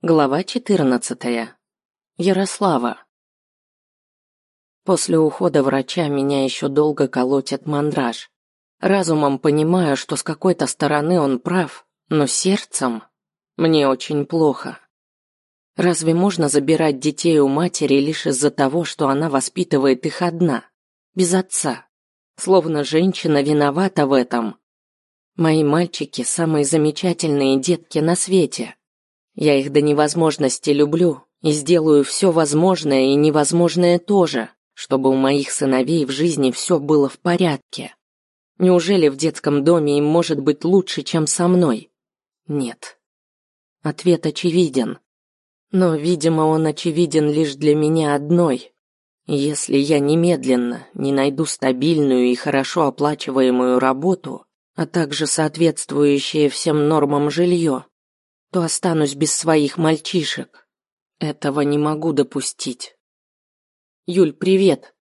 Глава 14. Ярослава. После ухода врача меня еще долго колотит мандраж. Разумом понимаю, что с какой-то стороны он прав, но сердцем мне очень плохо. Разве можно забирать детей у матери лишь из-за того, что она воспитывает их одна, без отца? Словно женщина виновата в этом. Мои мальчики самые замечательные детки на свете. Я их до невозможности люблю и сделаю все возможное и невозможное тоже, чтобы у моих сыновей в жизни все было в порядке. Неужели в детском доме им может быть лучше, чем со мной? Нет. Ответ очевиден. Но, видимо, он очевиден лишь для меня одной. Если я немедленно не найду стабильную и хорошо оплачиваемую работу, а также соответствующее всем нормам жилье, то останусь без своих мальчишек. Этого не могу допустить. Юль, привет.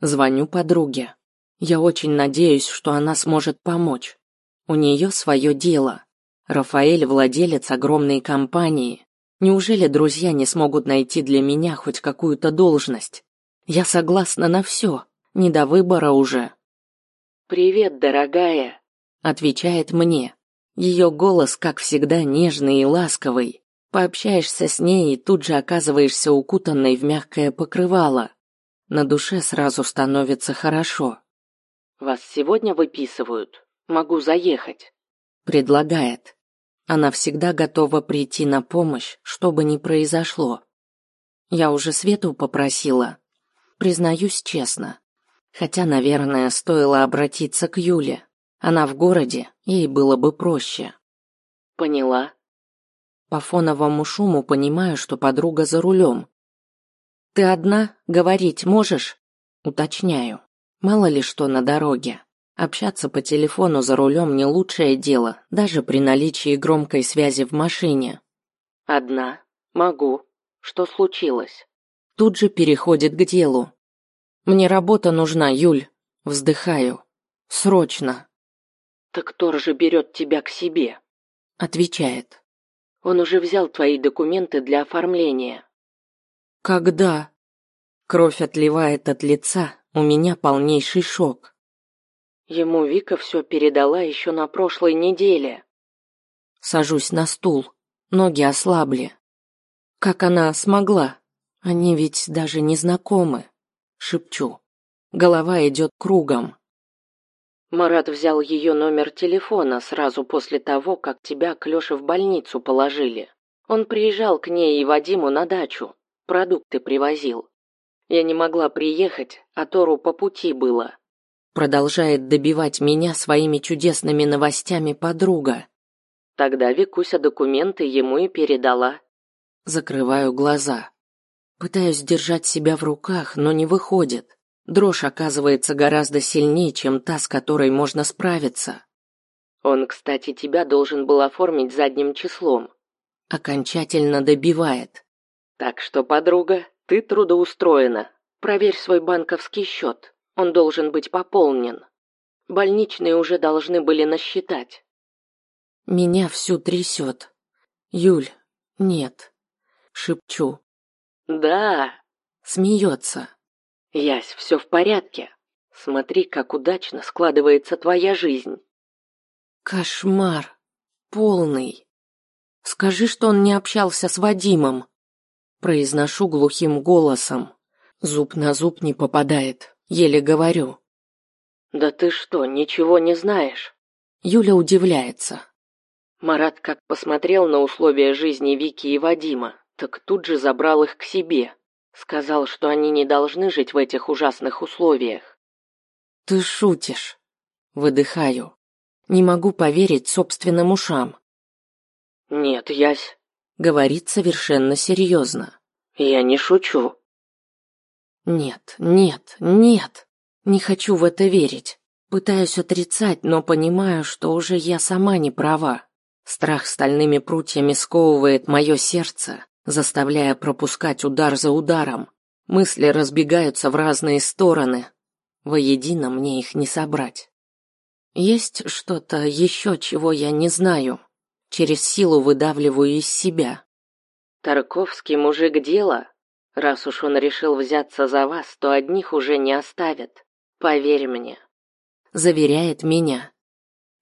Звоню подруге. Я очень надеюсь, что она сможет помочь. У нее свое дело. Рафаэль владелец огромной компании. Неужели друзья не смогут найти для меня хоть какую-то должность? Я согласна на все. Не до выбора уже. Привет, дорогая, отвечает мне. Ее голос, как всегда, нежный и ласковый. Пообщаешься с ней и тут же оказываешься укутанной в мягкое покрывало. На душе сразу становится хорошо. Вас сегодня выписывают. Могу заехать, предлагает. Она всегда готова прийти на помощь, что бы ни произошло. Я уже Свету попросила. Признаюсь честно. Хотя, наверное, стоило обратиться к Юле. Она в городе, ей было бы проще. Поняла. По фоновому шуму понимаю, что подруга за рулем. Ты одна? Говорить можешь? Уточняю. Мало ли что на дороге. Общаться по телефону за рулем не лучшее дело, даже при наличии громкой связи в машине. Одна. Могу. Что случилось? Тут же переходит к делу. Мне работа нужна, Юль. Вздыхаю. Срочно. «Так кто же берет тебя к себе?» Отвечает. «Он уже взял твои документы для оформления». «Когда?» Кровь отливает от лица, у меня полнейший шок. Ему Вика все передала еще на прошлой неделе. Сажусь на стул, ноги ослабли. Как она смогла? Они ведь даже не знакомы. Шепчу. Голова идет кругом. Марат взял ее номер телефона сразу после того, как тебя к Лёше в больницу положили. Он приезжал к ней и Вадиму на дачу, продукты привозил. Я не могла приехать, а Тору по пути было. Продолжает добивать меня своими чудесными новостями подруга. Тогда Викуся документы ему и передала. Закрываю глаза. Пытаюсь держать себя в руках, но не выходит. Дрожь оказывается гораздо сильнее, чем та, с которой можно справиться. Он, кстати, тебя должен был оформить задним числом. Окончательно добивает. Так что, подруга, ты трудоустроена. Проверь свой банковский счет. Он должен быть пополнен. Больничные уже должны были насчитать. Меня всю трясет. Юль, нет. Шепчу. Да. Смеется. Ясь, все в порядке. Смотри, как удачно складывается твоя жизнь. Кошмар. Полный. Скажи, что он не общался с Вадимом. Произношу глухим голосом. Зуб на зуб не попадает. Еле говорю. Да ты что, ничего не знаешь? Юля удивляется. Марат как посмотрел на условия жизни Вики и Вадима, так тут же забрал их к себе. Сказал, что они не должны жить в этих ужасных условиях. Ты шутишь? Выдыхаю. Не могу поверить собственным ушам. Нет, Ясь, говорит совершенно серьезно. Я не шучу. Нет, нет, нет. Не хочу в это верить. Пытаюсь отрицать, но понимаю, что уже я сама не права. Страх стальными прутьями сковывает мое сердце, заставляя пропускать удар за ударом. Мысли разбегаются в разные стороны. Воедино мне их не собрать. Есть что-то еще, чего я не знаю. Через силу выдавливаю из себя. Тарковский мужик дела. Раз уж он решил взяться за вас, то одних уже не оставит. Поверь мне. Заверяет меня.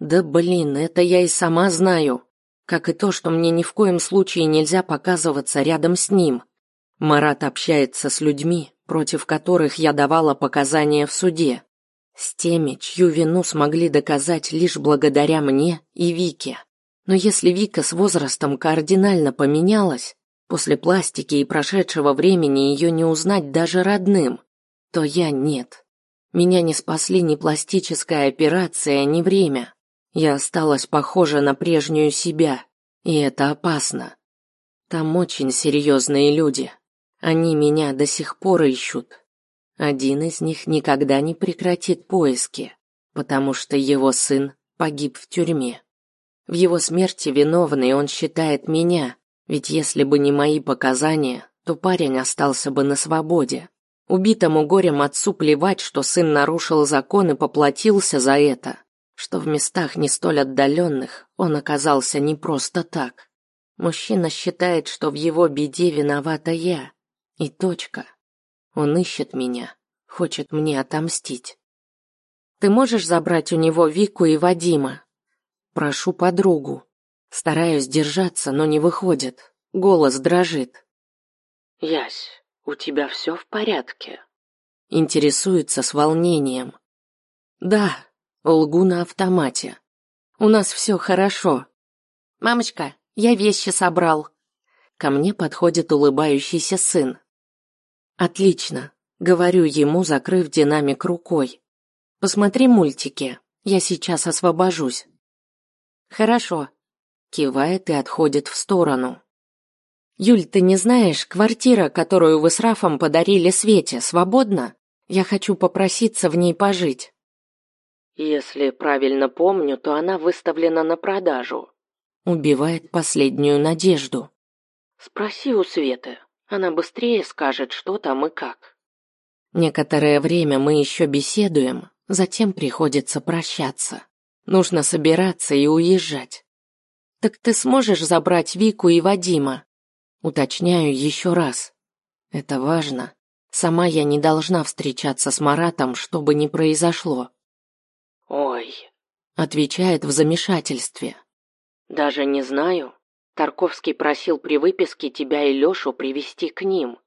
Да блин, это я и сама знаю. Как и то, что мне ни в коем случае нельзя показываться рядом с ним. Марат общается с людьми, против которых я давала показания в суде. С теми, чью вину смогли доказать лишь благодаря мне и Вике. Но если Вика с возрастом кардинально поменялась, после пластики и прошедшего времени ее не узнать даже родным, то я нет. Меня не спасли ни пластическая операция, ни время. Я осталась похожа на прежнюю себя, и это опасно. Там очень серьезные люди. Они меня до сих пор ищут. Один из них никогда не прекратит поиски, потому что его сын погиб в тюрьме. В его смерти виновный он считает меня, ведь если бы не мои показания, то парень остался бы на свободе. Убитому горем отцу плевать, что сын нарушил закон и поплатился за это, что в местах не столь отдаленных он оказался не просто так. Мужчина считает, что в его беде виновата я, и точка. Он ищет меня, хочет мне отомстить. Ты можешь забрать у него Вику и Вадима? Прошу подругу. Стараюсь держаться, но не выходит. Голос дрожит. Ясь, у тебя все в порядке? Интересуется с волнением. Да, лгу на автомате. У нас все хорошо. Мамочка, я вещи собрал. Ко мне подходит улыбающийся сын. Отлично, говорю ему, закрыв динамик рукой. Посмотри мультики. Я сейчас освобожусь. Хорошо. Кивает и отходит в сторону. Юль, ты не знаешь, квартира, которую вы с Рафом подарили Свете, свободна? Я хочу попроситься в ней пожить. Если правильно помню, то она выставлена на продажу. Убивает последнюю надежду. Спроси у Светы. Она быстрее скажет, что там и как. Некоторое время мы еще беседуем, затем приходится прощаться. Нужно собираться и уезжать. Так ты сможешь забрать Вику и Вадима? Уточняю еще раз. Это важно. Сама я не должна встречаться с Маратом, что бы ни произошло. Ой, отвечает в замешательстве. Даже не знаю. Тарковский просил при выписке тебя и Лёшу привести к ним.